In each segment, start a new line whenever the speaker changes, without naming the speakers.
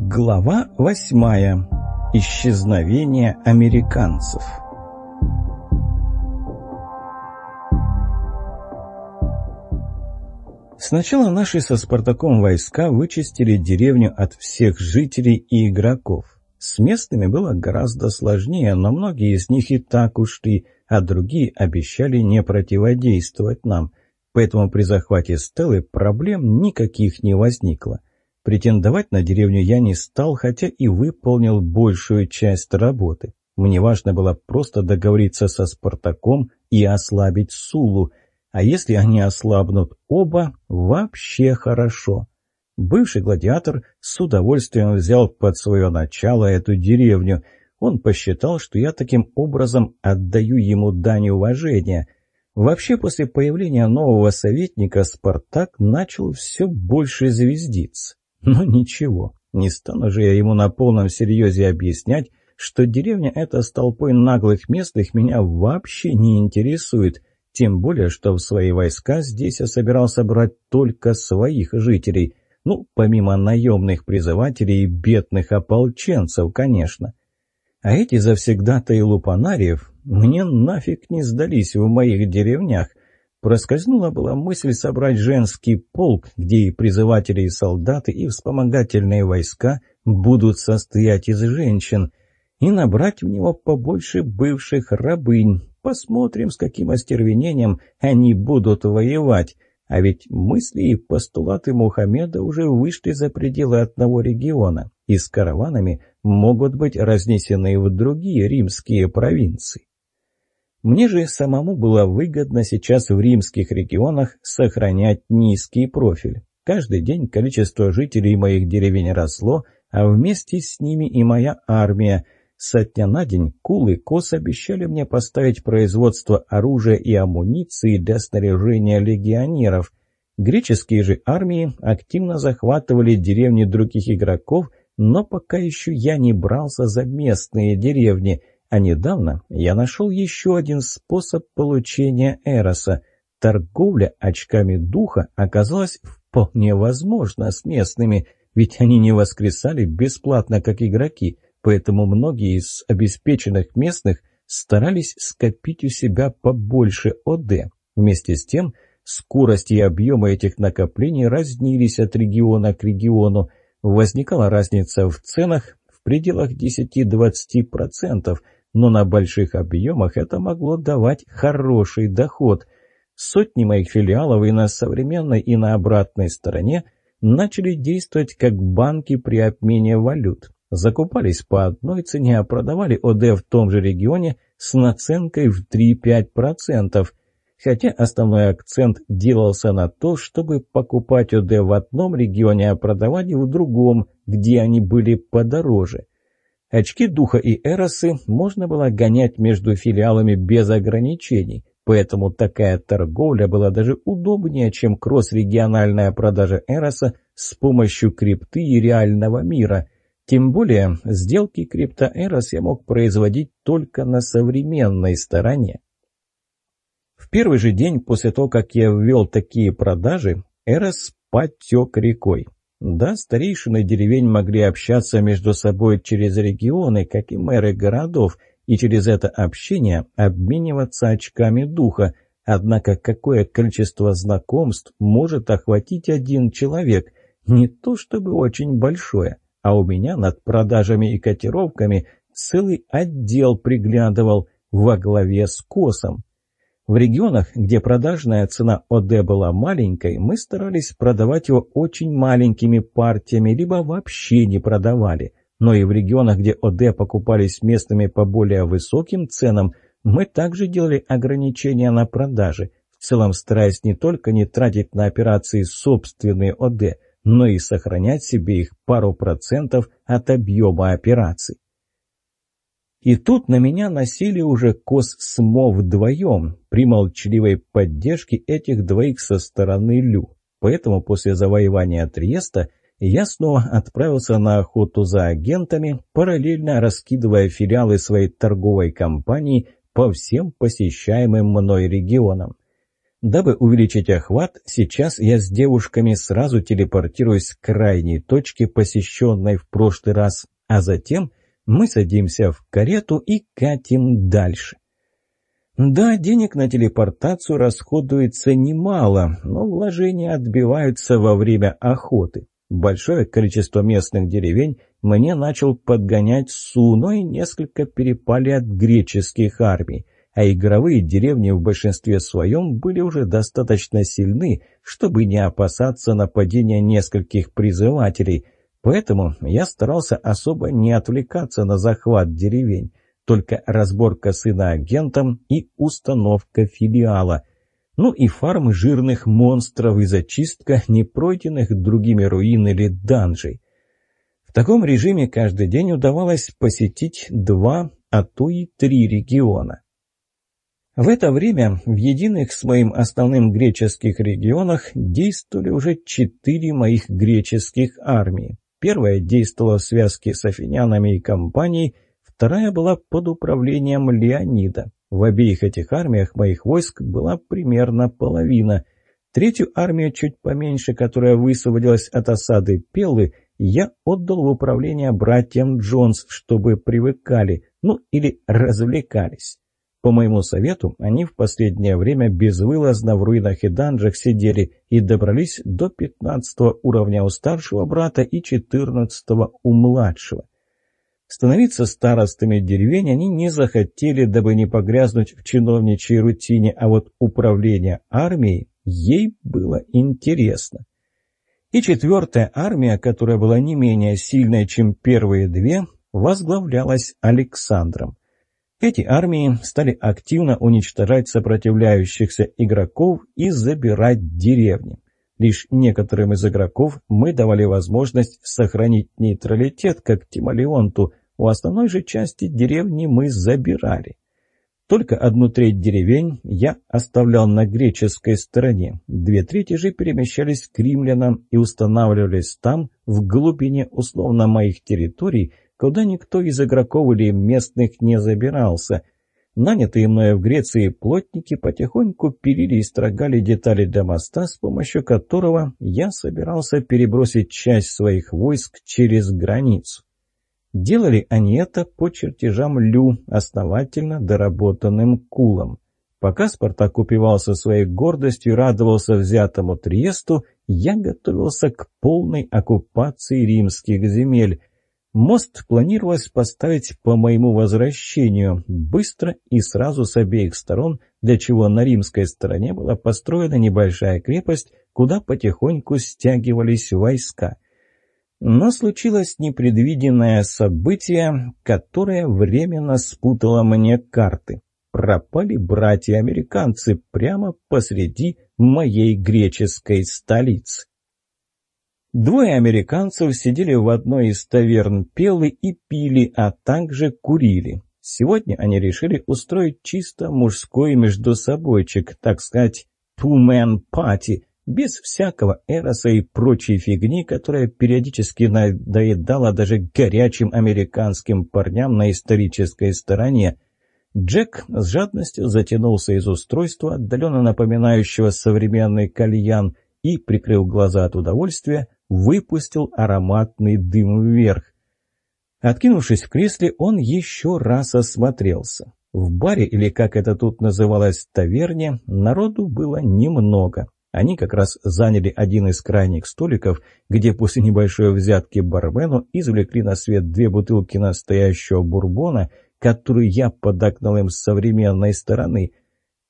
Глава восьмая. Исчезновение американцев. Сначала наши со Спартаком войска вычистили деревню от всех жителей и игроков. С местными было гораздо сложнее, но многие из них и так ушли, а другие обещали не противодействовать нам. Поэтому при захвате Стеллы проблем никаких не возникло. Претендовать на деревню я не стал, хотя и выполнил большую часть работы. Мне важно было просто договориться со Спартаком и ослабить Сулу. А если они ослабнут оба, вообще хорошо. Бывший гладиатор с удовольствием взял под свое начало эту деревню. Он посчитал, что я таким образом отдаю ему дань уважения. Вообще, после появления нового советника Спартак начал все больше звездиться. Но ничего, не стану же я ему на полном серьезе объяснять, что деревня эта с толпой наглых местных меня вообще не интересует, тем более, что в свои войска здесь я собирался брать только своих жителей, ну, помимо наемных призывателей и бедных ополченцев, конечно. А эти завсегдатаи лупанариев мне нафиг не сдались в моих деревнях, Проскользнула была мысль собрать женский полк, где и призыватели, и солдаты, и вспомогательные войска будут состоять из женщин, и набрать в него побольше бывших рабынь. Посмотрим, с каким остервенением они будут воевать. А ведь мысли и постулаты Мухаммеда уже вышли за пределы одного региона, и с караванами могут быть разнесены в другие римские провинции. Мне же самому было выгодно сейчас в римских регионах сохранять низкий профиль. Каждый день количество жителей моих деревень росло, а вместе с ними и моя армия. Со дня на день Кул и Кос обещали мне поставить производство оружия и амуниции для снаряжения легионеров. Греческие же армии активно захватывали деревни других игроков, но пока еще я не брался за местные деревни – а недавно я нашел еще один способ получения Эроса. Торговля очками духа оказалась вполне возможна с местными, ведь они не воскресали бесплатно, как игроки, поэтому многие из обеспеченных местных старались скопить у себя побольше ОД. Вместе с тем, скорость и объемы этих накоплений разнились от региона к региону. Возникала разница в ценах в пределах 10-20%, но на больших объемах это могло давать хороший доход. Сотни моих филиалов и на современной, и на обратной стороне начали действовать как банки при обмене валют. Закупались по одной цене, а продавали ОД в том же регионе с наценкой в 3-5%. Хотя основной акцент делался на то, чтобы покупать ОД в одном регионе, а продавать в другом, где они были подороже. Очки духа и эросы можно было гонять между филиалами без ограничений, поэтому такая торговля была даже удобнее, чем кросс-региональная продажа эроса с помощью крипты и реального мира. Тем более, сделки крипто-эрос я мог производить только на современной стороне. В первый же день после того, как я ввел такие продажи, Эрос потек рекой. Да, старейшины деревень могли общаться между собой через регионы, как и мэры городов, и через это общение обмениваться очками духа. Однако какое количество знакомств может охватить один человек? Не то чтобы очень большое, а у меня над продажами и котировками целый отдел приглядывал во главе с Косом. В регионах, где продажная цена ОД была маленькой, мы старались продавать его очень маленькими партиями, либо вообще не продавали. Но и в регионах, где ОД покупались местными по более высоким ценам, мы также делали ограничения на продажи, в целом стараясь не только не тратить на операции собственные ОД, но и сохранять себе их пару процентов от объема операций. И тут на меня носили уже Кос с Мо вдвоем, при молчаливой поддержке этих двоих со стороны Лю. Поэтому после завоевания Триеста я снова отправился на охоту за агентами, параллельно раскидывая филиалы своей торговой компании по всем посещаемым мной регионам. Дабы увеличить охват, сейчас я с девушками сразу телепортируюсь к крайней точке, посещенной в прошлый раз, а затем мы садимся в карету и катим дальше. Да, денег на телепортацию расходуется немало, но вложения отбиваются во время охоты. Большое количество местных деревень мне начал подгонять Суно и несколько перепали от греческих армий а игровые деревни в большинстве своем были уже достаточно сильны, чтобы не опасаться нападения нескольких призывателей. Поэтому я старался особо не отвлекаться на захват деревень, только разборка сына агентом и установка филиала. Ну и фарм жирных монстров и зачистка непройденных другими руин или данжей. В таком режиме каждый день удавалось посетить два, а то и три региона. В это время в единых с моим основным греческих регионах действовали уже четыре моих греческих армии. Первая действовала в связке с афинянами и компанией, вторая была под управлением Леонида. В обеих этих армиях моих войск была примерно половина. Третью армию, чуть поменьше, которая высвободилась от осады Пеллы, я отдал в управление братьям Джонс, чтобы привыкали, ну или развлекались. По моему совету, они в последнее время безвылазно в руинах и данжах сидели и добрались до 15 уровня у старшего брата и 14 у младшего. Становиться старостами деревень они не захотели, дабы не погрязнуть в чиновничьей рутине, а вот управление армией ей было интересно. И четвертая армия, которая была не менее сильной, чем первые две, возглавлялась Александром. Эти армии стали активно уничтожать сопротивляющихся игроков и забирать деревни. Лишь некоторым из игроков мы давали возможность сохранить нейтралитет, как Тималионту. У основной же части деревни мы забирали. Только одну треть деревень я оставлял на греческой стороне. Две трети же перемещались к римлянам и устанавливались там, в глубине условно моих территорий, куда никто из игроков или местных не забирался. Нанятые мною в Греции плотники потихоньку пилили и строгали детали для моста, с помощью которого я собирался перебросить часть своих войск через границу. Делали они это по чертежам Лю, основательно доработанным кулом. Пока Спартак упивался своей гордостью и радовался взятому Триесту, я готовился к полной оккупации римских земель. Мост планировалось поставить по моему возвращению, быстро и сразу с обеих сторон, для чего на римской стороне была построена небольшая крепость, куда потихоньку стягивались войска. Но случилось непредвиденное событие, которое временно спутало мне карты. Пропали братья-американцы прямо посреди моей греческой столицы. Двое американцев сидели в одной из таверн Пелы и пили, а также курили. Сегодня они решили устроить чисто мужской междусобойчик, так сказать, two-man party, без всякого эроса и прочей фигни, которая периодически надоедала даже горячим американским парням на исторической стороне. Джек с жадностью затянулся из устройства, отдаленно напоминающего современный кальян, и, прикрыл глаза от удовольствия, выпустил ароматный дым вверх. Откинувшись в кресле, он еще раз осмотрелся. В баре, или как это тут называлось, таверне, народу было немного. Они как раз заняли один из крайних столиков, где после небольшой взятки бармену извлекли на свет две бутылки настоящего бурбона, который я подогнал им с современной стороны.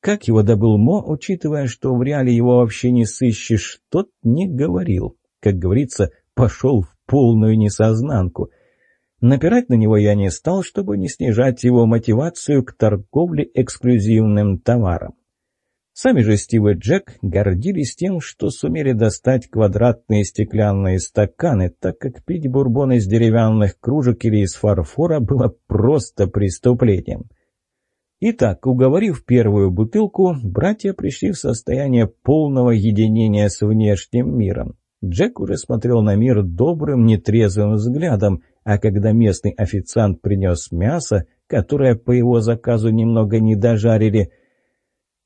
Как его добыл Мо, учитывая, что в реале его вообще не сыщешь, тот не говорил как говорится, пошел в полную несознанку. Напирать на него я не стал, чтобы не снижать его мотивацию к торговле эксклюзивным товаром. Сами же Стив и Джек гордились тем, что сумели достать квадратные стеклянные стаканы, так как пить бурбон из деревянных кружек или из фарфора было просто преступлением. Итак, уговорив первую бутылку, братья пришли в состояние полного единения с внешним миром. Джек уже смотрел на мир добрым, нетрезвым взглядом, а когда местный официант принес мясо, которое по его заказу немного не дожарили,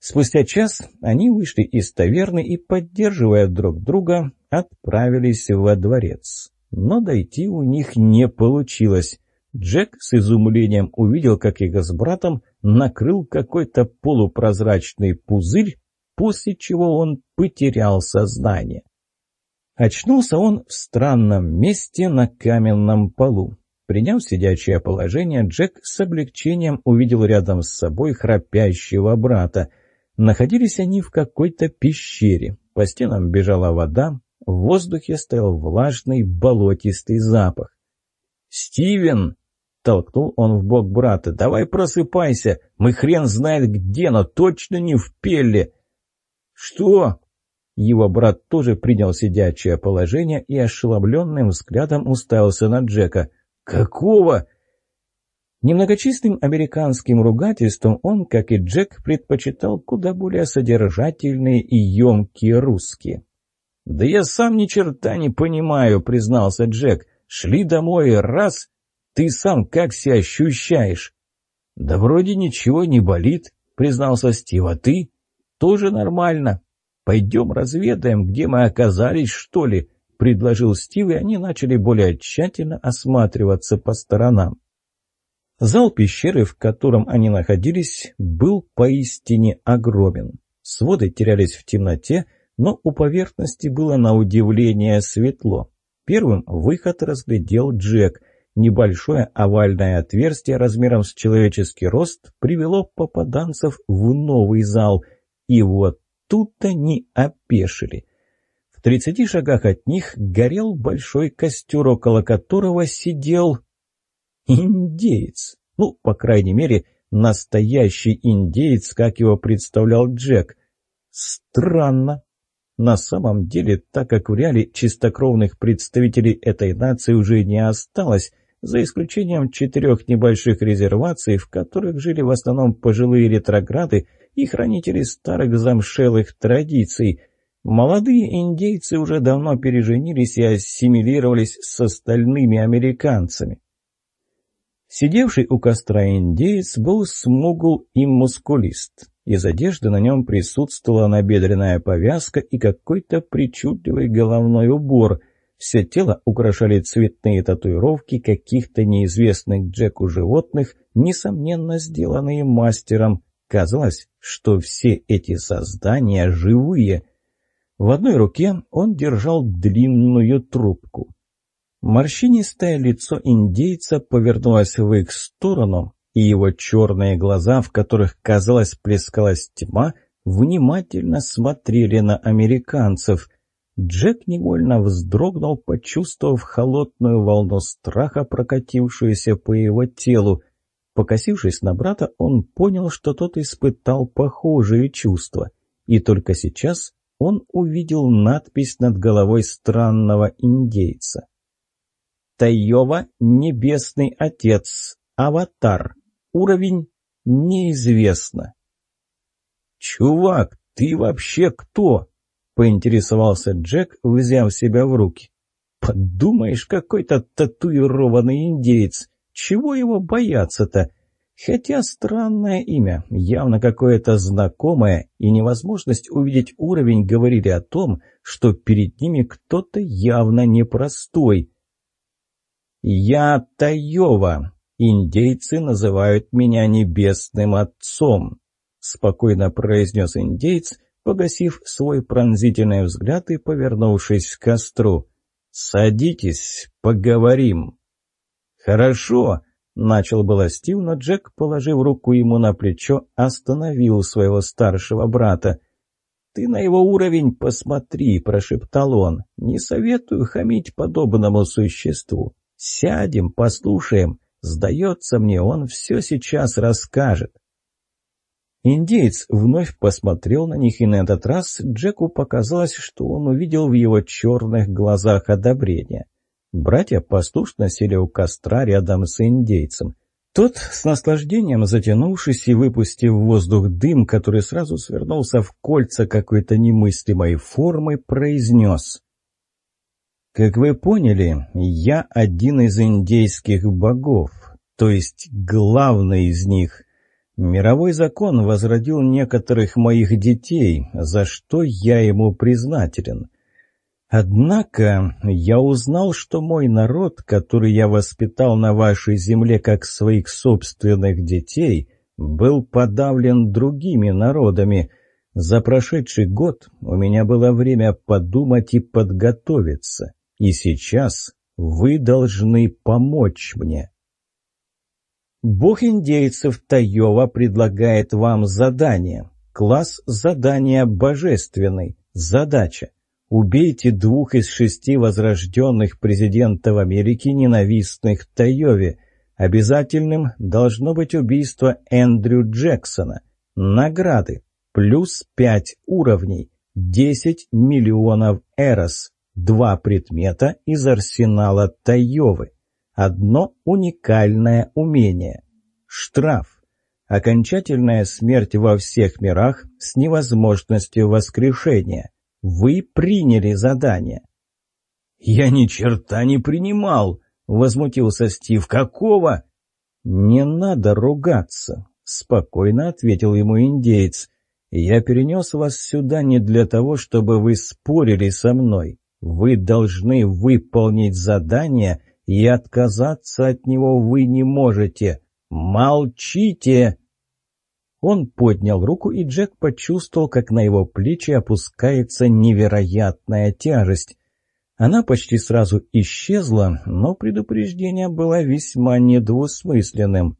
Спустя час они вышли из таверны и, поддерживая друг друга, отправились во дворец. Но дойти у них не получилось. Джек с изумлением увидел, как их с братом накрыл какой-то полупрозрачный пузырь, после чего он потерял сознание. Очнулся он в странном месте на каменном полу. Приняв сидячее положение, Джек с облегчением увидел рядом с собой храпящего брата. Находились они в какой-то пещере. По стенам бежала вода, в воздухе стоял влажный болотистый запах. «Стивен!» — толкнул он в бок брата. «Давай просыпайся! Мы хрен знает где, но точно не в пелле!» «Что?» Его брат тоже принял сидячее положение и ошеломленным взглядом уставился на Джека. «Какого?» Немногочисленным американским ругательством он, как и Джек, предпочитал куда более содержательные и емкие русские. «Да я сам ни черта не понимаю», — признался Джек. «Шли домой, раз, ты сам как себя ощущаешь?» «Да вроде ничего не болит», — признался Стив, «а ты?» «Тоже нормально. Пойдем разведаем, где мы оказались, что ли?» — предложил Стив, и они начали более тщательно осматриваться по сторонам. Зал пещеры, в котором они находились, был поистине огромен. Своды терялись в темноте, но у поверхности было на удивление светло. Первым выход разглядел Джек. Небольшое овальное отверстие размером с человеческий рост привело попаданцев в новый зал. И вот тут они опешили. В тридцати шагах от них горел большой костер, около которого сидел... Индеец. Ну, по крайней мере, настоящий индеец, как его представлял Джек. Странно. На самом деле, так как в реале чистокровных представителей этой нации уже не осталось, за исключением четырех небольших резерваций, в которых жили в основном пожилые ретрограды и хранители старых замшелых традиций. Молодые индейцы уже давно переженились и ассимилировались с остальными американцами. Сидевший у костра индеец был смугл и мускулист. Из одежды на нем присутствовала набедренная повязка и какой-то причудливый головной убор – все тело украшали цветные татуировки каких-то неизвестных Джеку животных, несомненно сделанные мастером. Казалось, что все эти создания живые. В одной руке он держал длинную трубку. Морщинистое лицо индейца повернулось в их сторону, и его черные глаза, в которых, казалось, плескалась тьма, внимательно смотрели на американцев — Джек невольно вздрогнул, почувствовав холодную волну страха, прокатившуюся по его телу. Покосившись на брата, он понял, что тот испытал похожие чувства. И только сейчас он увидел надпись над головой странного индейца. «Тайова, Небесный Отец, Аватар. Уровень неизвестно». «Чувак, ты вообще кто?» поинтересовался Джек, взяв себя в руки. «Подумаешь, какой-то татуированный индеец! Чего его бояться-то? Хотя странное имя, явно какое-то знакомое, и невозможность увидеть уровень говорили о том, что перед ними кто-то явно непростой. «Я Таева. Индейцы называют меня Небесным Отцом», — спокойно произнес индейец, — погасив свой пронзительный взгляд и повернувшись к костру. «Садитесь, поговорим». «Хорошо», — начал было Стив, но Джек, положив руку ему на плечо, остановил своего старшего брата. «Ты на его уровень посмотри», — прошептал он. «Не советую хамить подобному существу. Сядем, послушаем. Сдается мне, он все сейчас расскажет». Индеец вновь посмотрел на них, и на этот раз Джеку показалось, что он увидел в его черных глазах одобрение. Братья послушно сели у костра рядом с индейцем. Тот, с наслаждением затянувшись и выпустив в воздух дым, который сразу свернулся в кольца какой-то немыслимой формы, произнес. «Как вы поняли, я один из индейских богов, то есть главный из них». Мировой закон возродил некоторых моих детей, за что я ему признателен. Однако я узнал, что мой народ, который я воспитал на вашей земле как своих собственных детей, был подавлен другими народами. За прошедший год у меня было время подумать и подготовиться, и сейчас вы должны помочь мне. Бог индейцев Таева предлагает вам задание. Класс задания божественный. Задача Убейте двух из шести возрожденных президентов Америки, ненавистных Тайове. Обязательным должно быть убийство Эндрю Джексона. Награды. Плюс пять уровней. Десять миллионов эрос. Два предмета из арсенала Тайовы. Одно уникальное умение. Штраф. Окончательная смерть во всех мирах с невозможностью воскрешения. Вы приняли задание». «Я ни черта не принимал!» — возмутился Стив. «Какого?» «Не надо ругаться», — спокойно ответил ему индеец. «Я перенес вас сюда не для того, чтобы вы спорили со мной. Вы должны выполнить задание, и отказаться от него вы не можете. Молчите!» Он поднял руку, и Джек почувствовал, как на его плечи опускается невероятная тяжесть. Она почти сразу исчезла, но предупреждение было весьма недвусмысленным.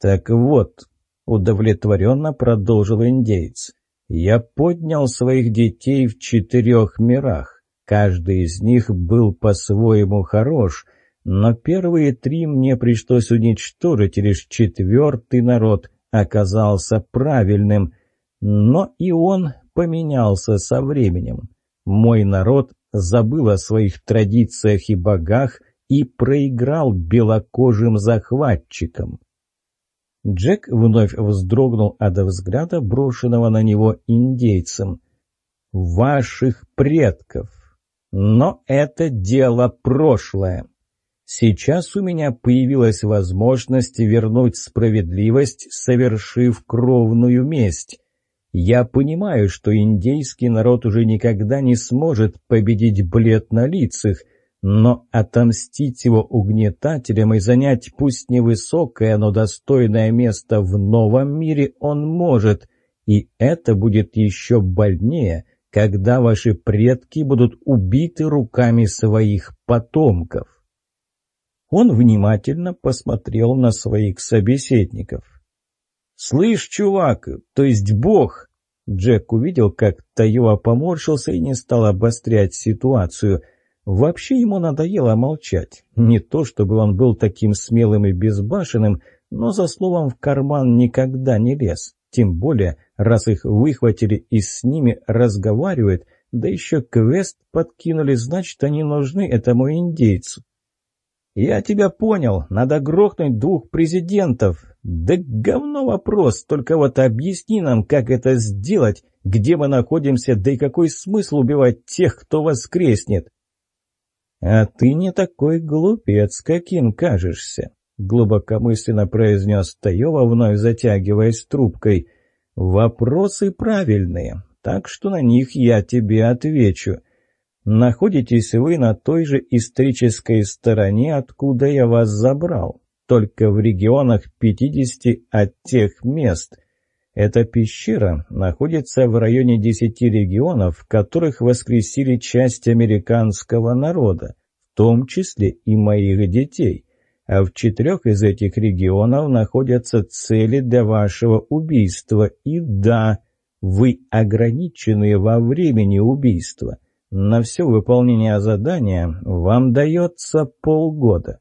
«Так вот», — удовлетворенно продолжил индейец, — «я поднял своих детей в четырех мирах. Каждый из них был по-своему хорош, но первые три мне пришлось уничтожить, лишь четвертый народ оказался правильным, но и он поменялся со временем. Мой народ забыл о своих традициях и богах и проиграл белокожим захватчикам. Джек вновь вздрогнул от взгляда, брошенного на него индейцем. «Ваших предков! Но это дело прошлое!» Сейчас у меня появилась возможность вернуть справедливость, совершив кровную месть. Я понимаю, что индейский народ уже никогда не сможет победить блед на лицах, но отомстить его угнетателям и занять пусть невысокое, но достойное место в новом мире он может, и это будет еще больнее, когда ваши предки будут убиты руками своих потомков. Он внимательно посмотрел на своих собеседников. «Слышь, чувак, то есть бог!» Джек увидел, как Тайоа поморщился и не стал обострять ситуацию. Вообще ему надоело молчать. Не то, чтобы он был таким смелым и безбашенным, но за словом в карман никогда не лез. Тем более, раз их выхватили и с ними разговаривают, да еще квест подкинули, значит, они нужны этому индейцу. «Я тебя понял. Надо грохнуть двух президентов. Да говно вопрос. Только вот объясни нам, как это сделать, где мы находимся, да и какой смысл убивать тех, кто воскреснет?» «А ты не такой глупец, каким кажешься», — глубокомысленно произнес Таева, вновь затягиваясь трубкой. «Вопросы правильные, так что на них я тебе отвечу». Находитесь вы на той же исторической стороне, откуда я вас забрал, только в регионах 50 от тех мест. Эта пещера находится в районе 10 регионов, в которых воскресили часть американского народа, в том числе и моих детей. А в четырех из этих регионов находятся цели для вашего убийства. И да, вы ограничены во времени убийства. На все выполнение задания вам дается полгода.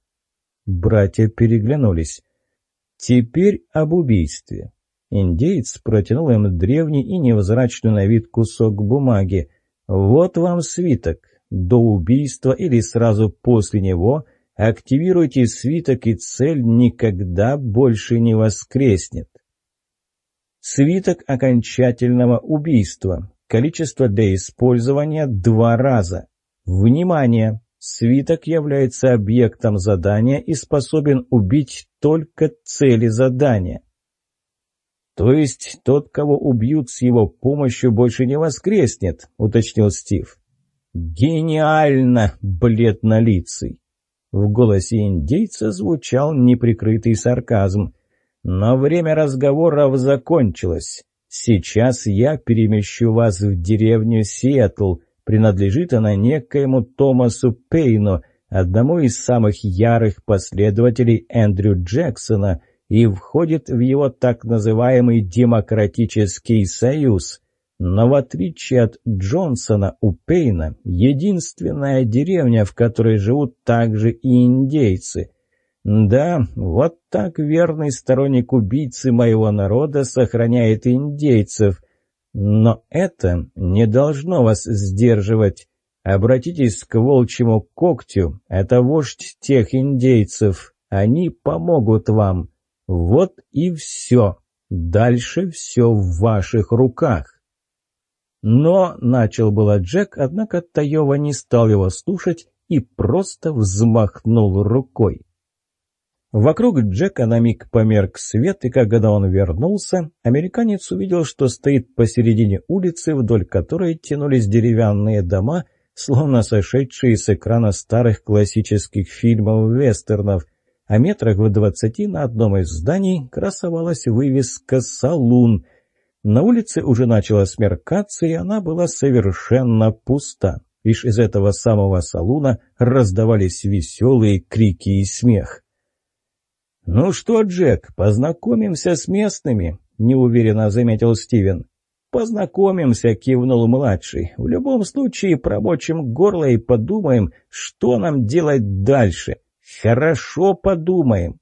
Братья переглянулись. Теперь об убийстве. Индеец протянул им древний и невзрачный на вид кусок бумаги. Вот вам свиток. До убийства или сразу после него активируйте свиток, и цель никогда больше не воскреснет. Свиток окончательного убийства. Количество для использования два раза. Внимание! Свиток является объектом задания и способен убить только цели задания. «То есть тот, кого убьют с его помощью, больше не воскреснет?» — уточнил Стив. «Гениально, бледнолицый!» В голосе индейца звучал неприкрытый сарказм. «Но время разговоров закончилось. Сейчас я перемещу вас в деревню Сиэтл. Принадлежит она некоему Томасу Пейну, одному из самых ярых последователей Эндрю Джексона — и входит в его так называемый «демократический союз». Но в отличие от Джонсона, у Пейна единственная деревня, в которой живут также и индейцы. Да, вот так верный сторонник убийцы моего народа сохраняет индейцев. Но это не должно вас сдерживать. Обратитесь к волчьему когтю, это вождь тех индейцев. Они помогут вам. Вот и все. Дальше все в ваших руках. Но, начал было Джек, однако Таева не стал его слушать и просто взмахнул рукой. Вокруг Джека на миг померк свет, и когда он вернулся, американец увидел, что стоит посередине улицы, вдоль которой тянулись деревянные дома, словно сошедшие с экрана старых классических фильмов-вестернов, а метрах в двадцати на одном из зданий красовалась вывеска «Салун». На улице уже начало смеркаться, и она была совершенно пуста. Лишь из этого самого салуна раздавались веселые крики и смех. «Ну что, Джек, познакомимся с местными», — неуверенно заметил Стивен. «Познакомимся», — кивнул младший. «В любом случае промочим горло и подумаем, что нам делать дальше. «Хорошо подумаем».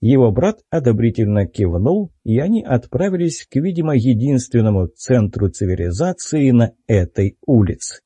Его брат одобрительно кивнул, и они отправились к, видимо, единственному центру цивилизации на этой улице.